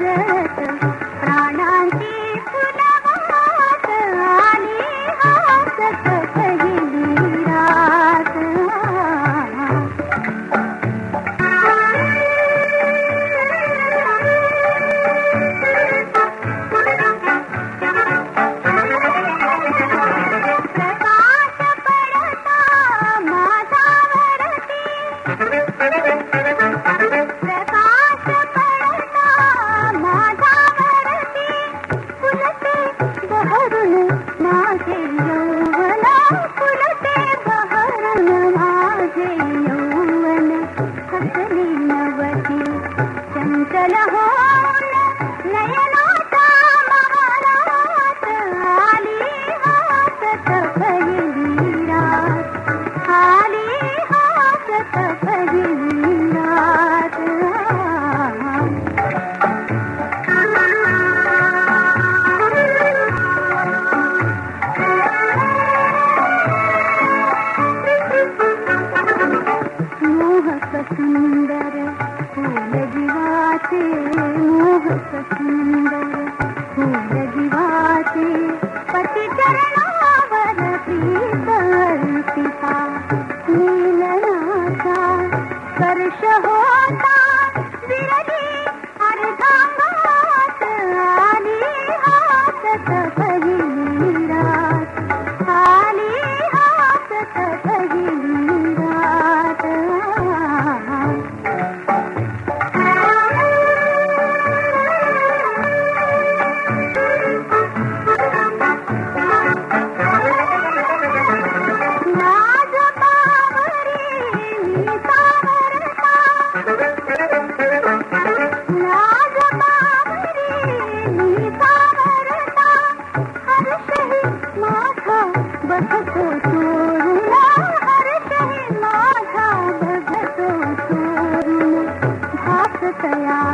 Jack. 来呀 Arpita नीलनाचा स्पर्श होता